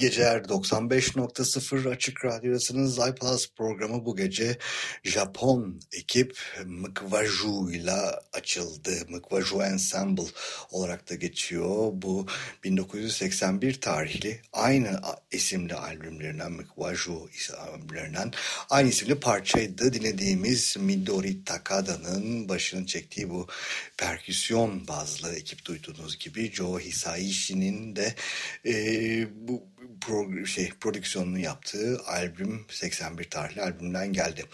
Geceler 95.0 Açık Radyo'dasınız. iPlus programı bu gece Japon ekip Mkwaju ile açıldı. Mkwaju Ensemble olarak da geçiyor. Bu 1981 tarihli aynı isimli albümlerinden Mkwaju albümlerinden aynı isimli parçaydı. Dinlediğimiz Midori Takada'nın başını çektiği bu perküsyon bazlı ekip duyduğunuz gibi Joe Hisaishi'nin de e, bu pro, şey prodüksiyonunu yaptığı albüm 81 tarihli albümden geldi.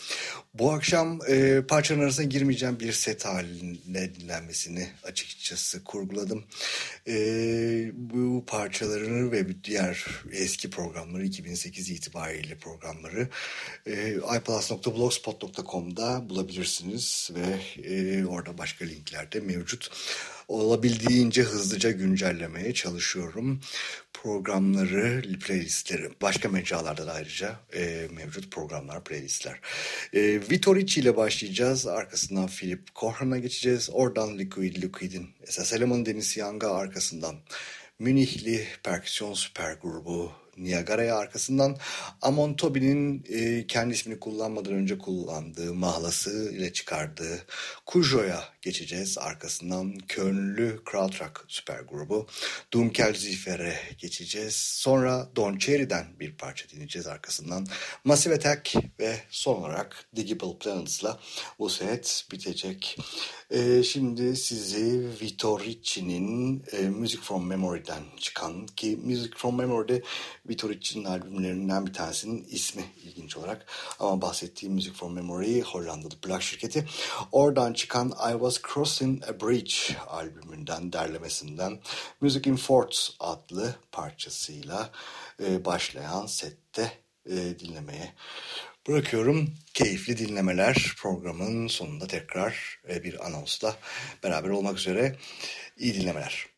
Bu akşam e, parçaların arasına girmeyeceğim bir set haline dinlenmesini açıkçası kurguladım. E, bu parçalarını ve diğer eski programları 2008 itibariyle programları e, iplus.blogspot.com'da bulabilirsiniz ve e, orada başka linklerde de mevcut. Olabildiğince hızlıca güncellemeye çalışıyorum. Programları, playlistleri, başka mecralarda da ayrıca e, mevcut programlar, playlistler. E, Vitorici ile başlayacağız. Arkasından Philip Corhan'a geçeceğiz. Oradan Liquid Liquid'in esas elemanı Deniz Young'a arkasından Münihli perküsyon süper grubu Niagara'ya arkasından Amon Toby'nin e, kendi ismini kullanmadan önce kullandığı mahlası ile çıkardığı Kujo'ya geçeceğiz. Arkasından Kölnlü Krautrock süper grubu Dunkelziffer'e geçeceğiz. Sonra Don Cherry'den bir parça dinleyeceğiz arkasından. Massive Attack ve son olarak Digable Planets'la bu set bitecek. E, şimdi sizi Vitorici'nin e, Music From Memory'den çıkan ki Music From Memory'de Vitorici'nin albümlerinden bir tanesinin ismi ilginç olarak ama bahsettiğim Music From Memory Hollandalı plak şirketi. Oradan çıkan I Was Crossing a Bridge albümünden derlemesinden Music in Forts adlı parçasıyla e, başlayan sette e, dinlemeye bırakıyorum. Keyifli dinlemeler programın sonunda tekrar e, bir anonsla beraber olmak üzere iyi dinlemeler.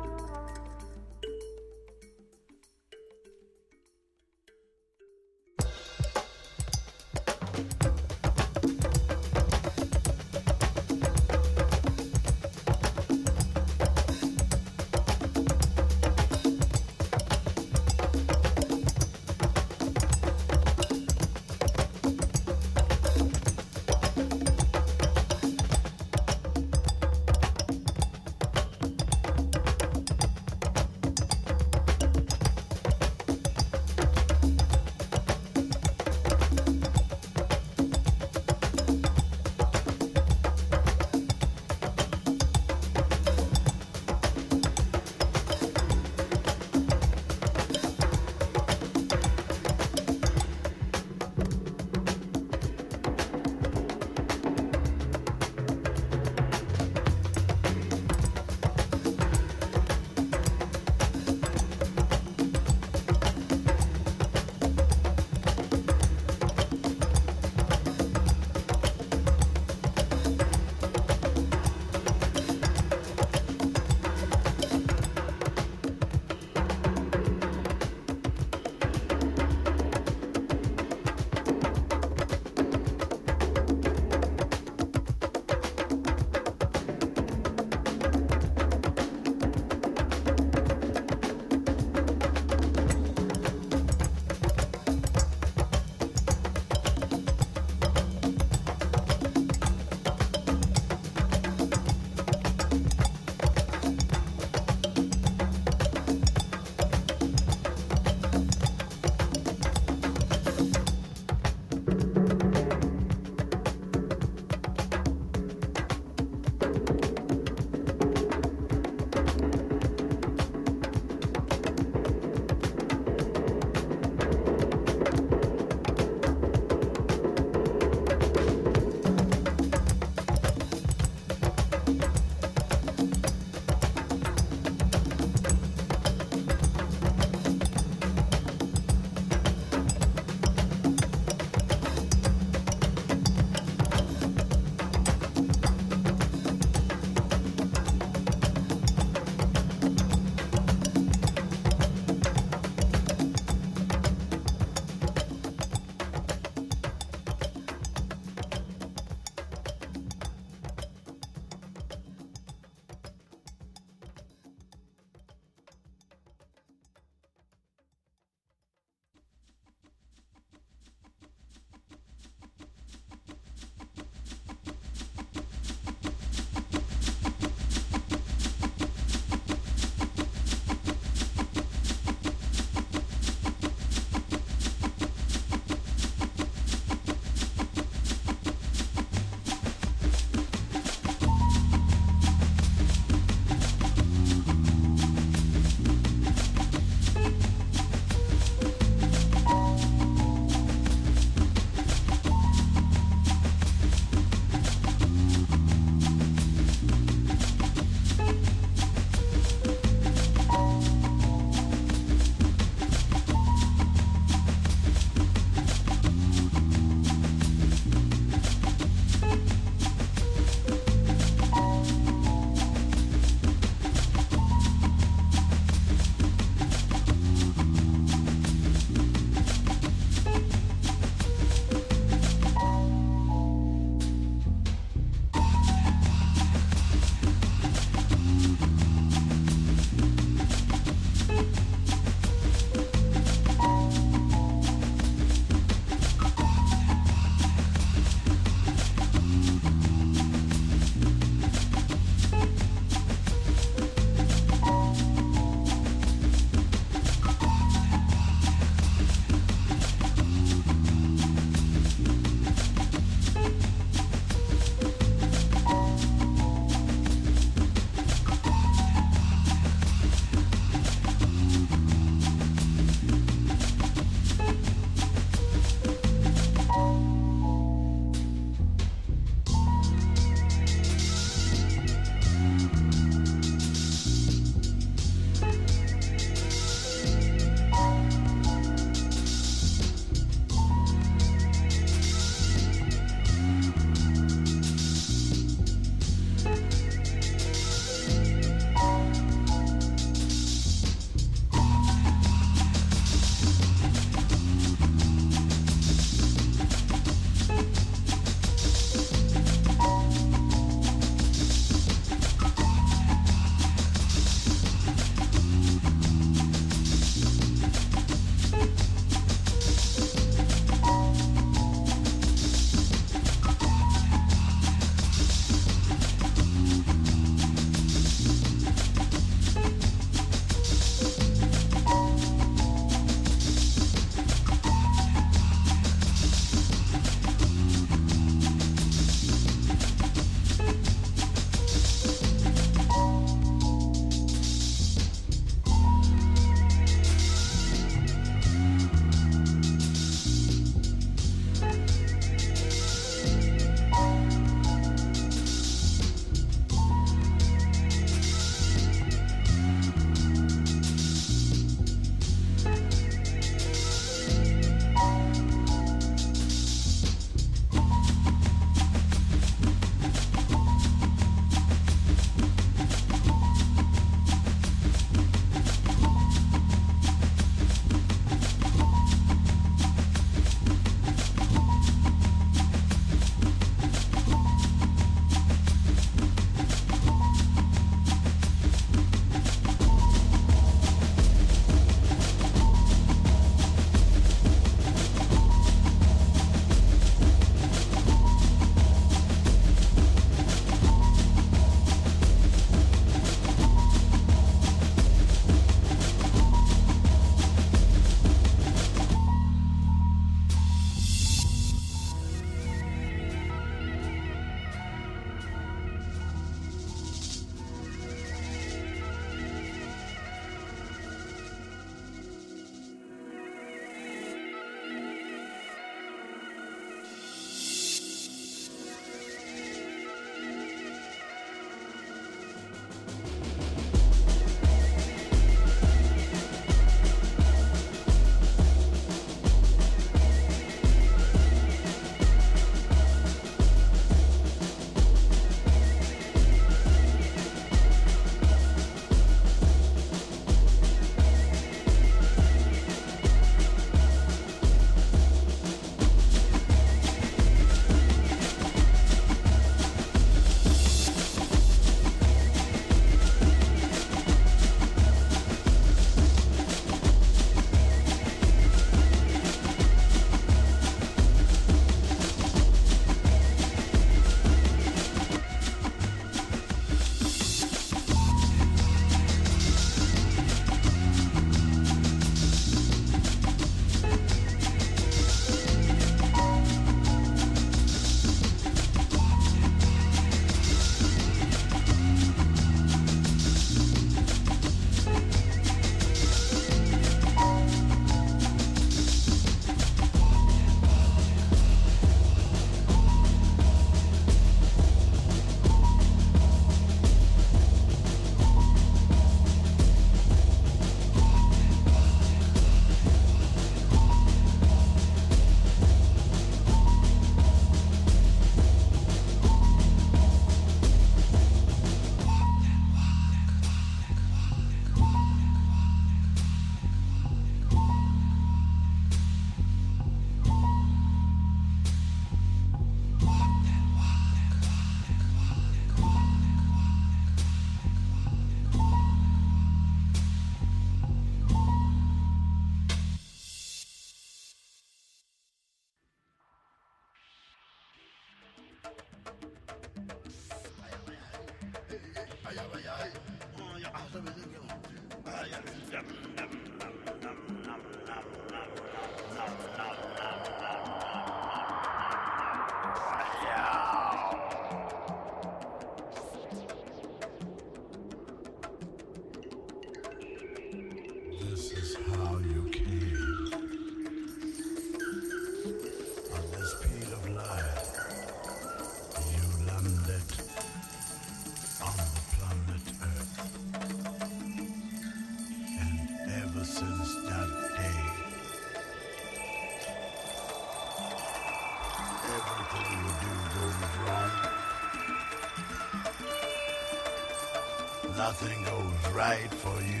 Nothing goes right for you.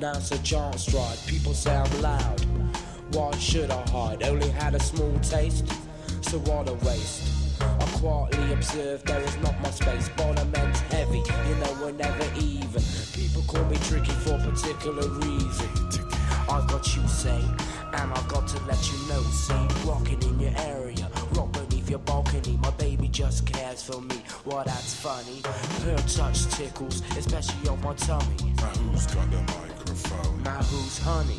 Step, now it's a giant stride. People say I'm loud. Why should I hide? Only had a small taste, so what a waste. I quietly observe there is not much space. Bottom end's heavy, you know we're never even. People call me tricky for a particular reason. I got you say, and I got to let you know. See, rocking in your area, rock beneath your balcony. My baby just cares for me. Well, that's funny. Her touch tickles, especially on my tummy. Now who's got the microphone? Now who's honey?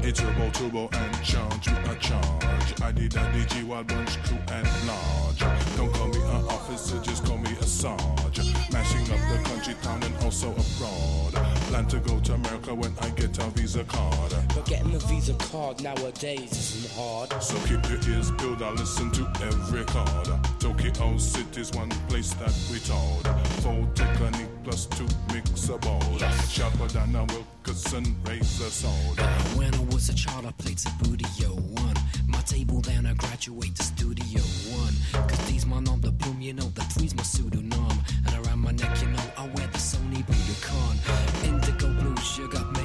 It's Turbo Turbo and charge with a charge. I did a DG Wild Bunch crew and large. Don't call me an officer, just call me a sarge. Mashing up the country, town, and also abroad. Plan to go to America when I get a visa card. But getting a Visa card nowadays isn't hard. So keep your ears peeled, I listen to every card. Tokyo City's one place that we told. Full technique plus two mix a bowl. Sharper than a Wilkerson razor sword. When I was a child, I played Sabudio 1. My table, then I graduate to Studio 1. Cause these my nom de plume, you know, the three's my pseudonym. And around my neck, you know, I wear the Sony Budokan. Indigo blues, you got me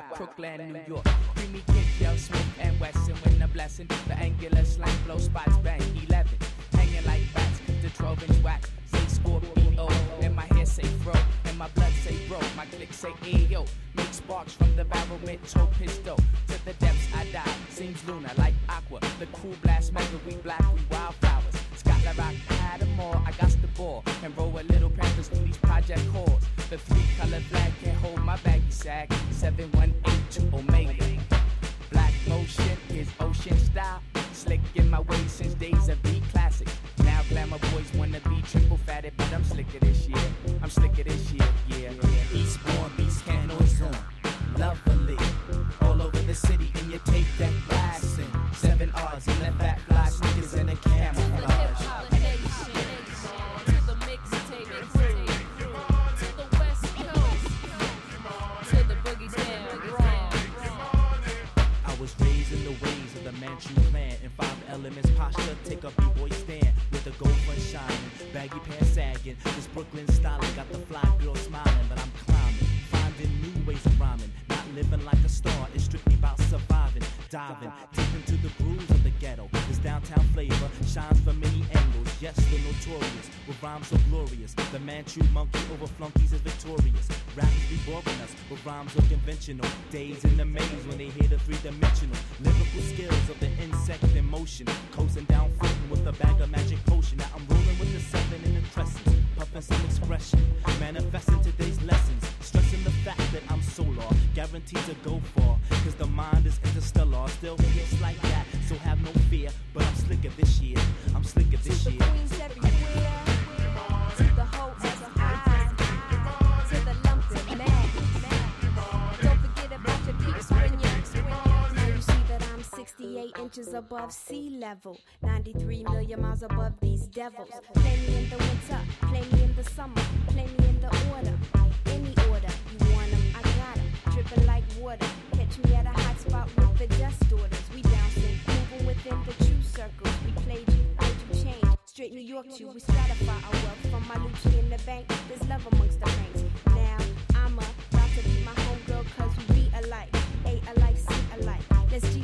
Wow. Brooklyn, New York. Creamy kid, yo, Smith and Wesson with a blessing. The angular slang blow spots, bang 11. Hanging like bats, the 12 inch wax. Say Scorpio, and my hair say fro, and my blood say bro. My click say ayo. Make sparks from the barrel, mint toe pistol. Manchu monkey over flunkies is victorious. Rappers be boring us with rhymes are conventional. Days in the above sea level. 93 million miles above these devils. Play me in the winter, play me in the summer, play me in the order. Any order, you want them, I got them. Dripping like water. Catch me at a hot spot with the dust orders. We bouncing, moving within the true circles. We played you, made you change. Straight New York to, we stratify our wealth from my Lucci in the bank. There's love amongst the ranks. Now, I'm about to be my homegirl, cause we be alike. A alike, C alike. Let's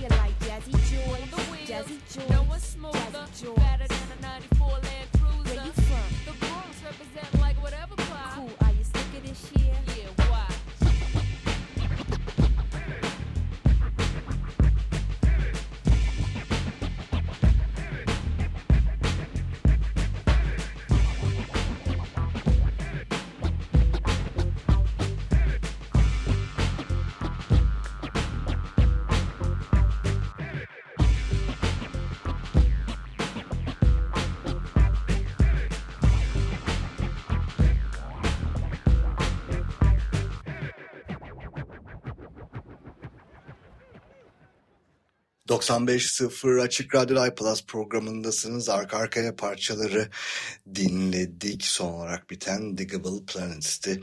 95.0 Açık Radyo iPlus programındasınız. Arka arkaya parçaları dinledik. Son olarak biten Digable Planets'ti.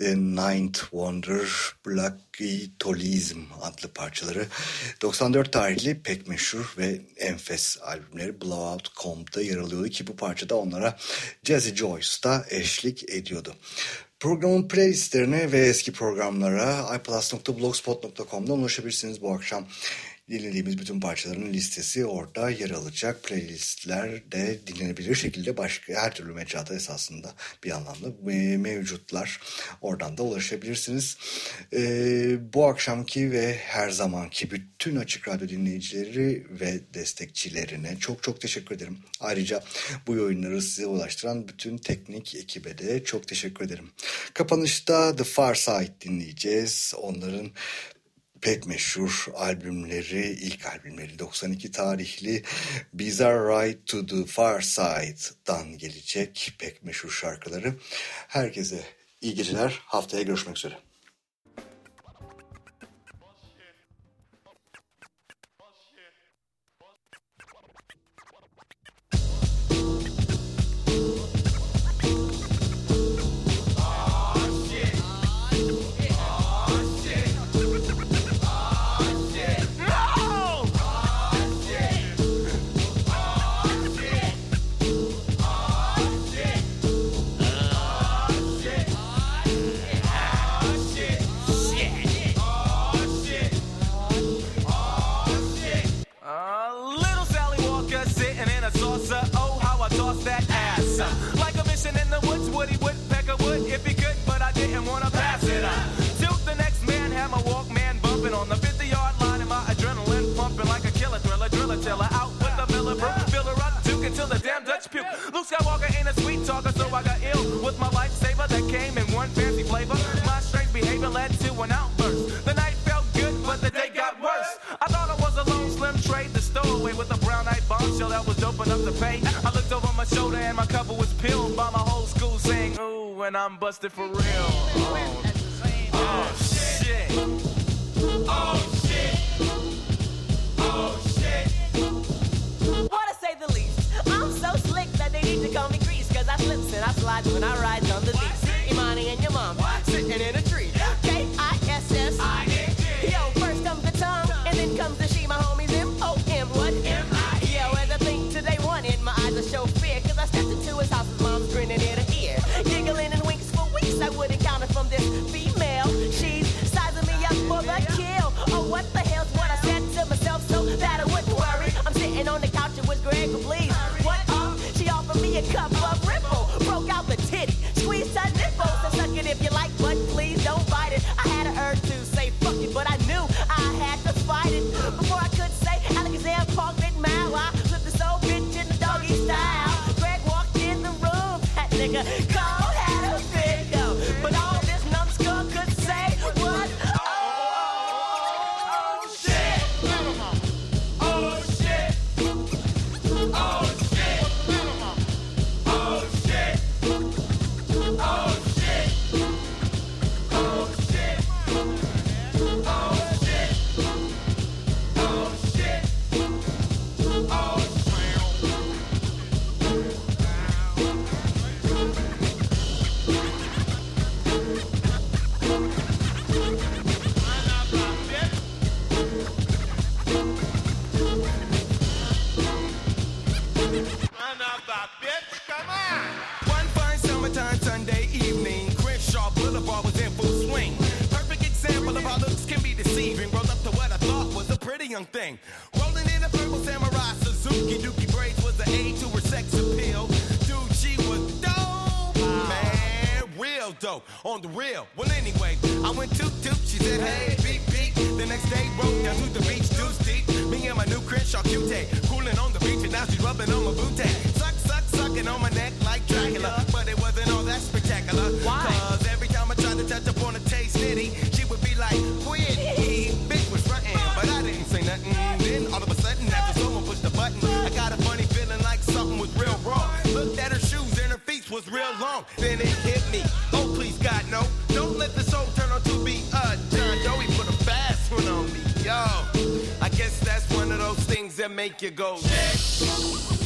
E, Ninth Wonder, Black Tolizm adlı parçaları. 94 tarihli pek meşhur ve enfes albümleri Blowout Comp'da yer alıyordu ki bu parçada onlara Jazzy Joyce da eşlik ediyordu. Programın playlistlerine ve eski programlara iPlus.blogspot.com'da ulaşabilirsiniz bu akşam dinlediğimiz bütün parçaların listesi orada yer alacak. Playlistler de dinlenebilir şekilde başka her türlü mecrada esasında bir anlamda mevcutlar. Oradan da ulaşabilirsiniz. Ee, bu akşamki ve her zamanki bütün Açık Radyo dinleyicileri ve destekçilerine çok çok teşekkür ederim. Ayrıca bu oyunları size ulaştıran bütün teknik ekibe de çok teşekkür ederim. Kapanışta The Far Side dinleyeceğiz. Onların pek meşhur albümleri, ilk albümleri 92 tarihli Bizarre Ride to the Far Side'dan gelecek pek meşhur şarkıları. Herkese iyi geceler. Haftaya görüşmek üzere. Luke Skywalker ain't a sweet talker, so I got ill with my lifesaver that came in one fancy flavor. My strange behavior led to an outburst. The night felt good, but the day got worse. I thought I was a lone slim trade, the stowaway with a brown eyed bombshell that was dope enough to pay. I looked over my shoulder and my cover was peeled by my whole school saying, Ooh, and I'm busted for real. Oh, oh shit. Oh shit. Slips and I slide when I ride on the lease. Imani and your mom sitting in a tree. K-I-S-S. Yo, first comes the tongue, and then comes the she, my homies dope on the real. Well, anyway, I went toot toot. She said, Hey, beep beep. The next day, rode down to the beach, deuce deep. Me and my new Crenshaw cutie, cooling on the beach, and now she's rubbing on my booty. Suck, suck, sucking on my neck like Dracula. But it wasn't all that spectacular. Why? Cause every time I tried to touch up on a taste nitty, she would be like, quit. He bitch was frontin', but I didn't say nothing. Then all of a sudden, after someone pushed the button, I got a funny feeling like something was real wrong. Looked at her shoes and her feet was real long. Then it hit me. Make you go, shit.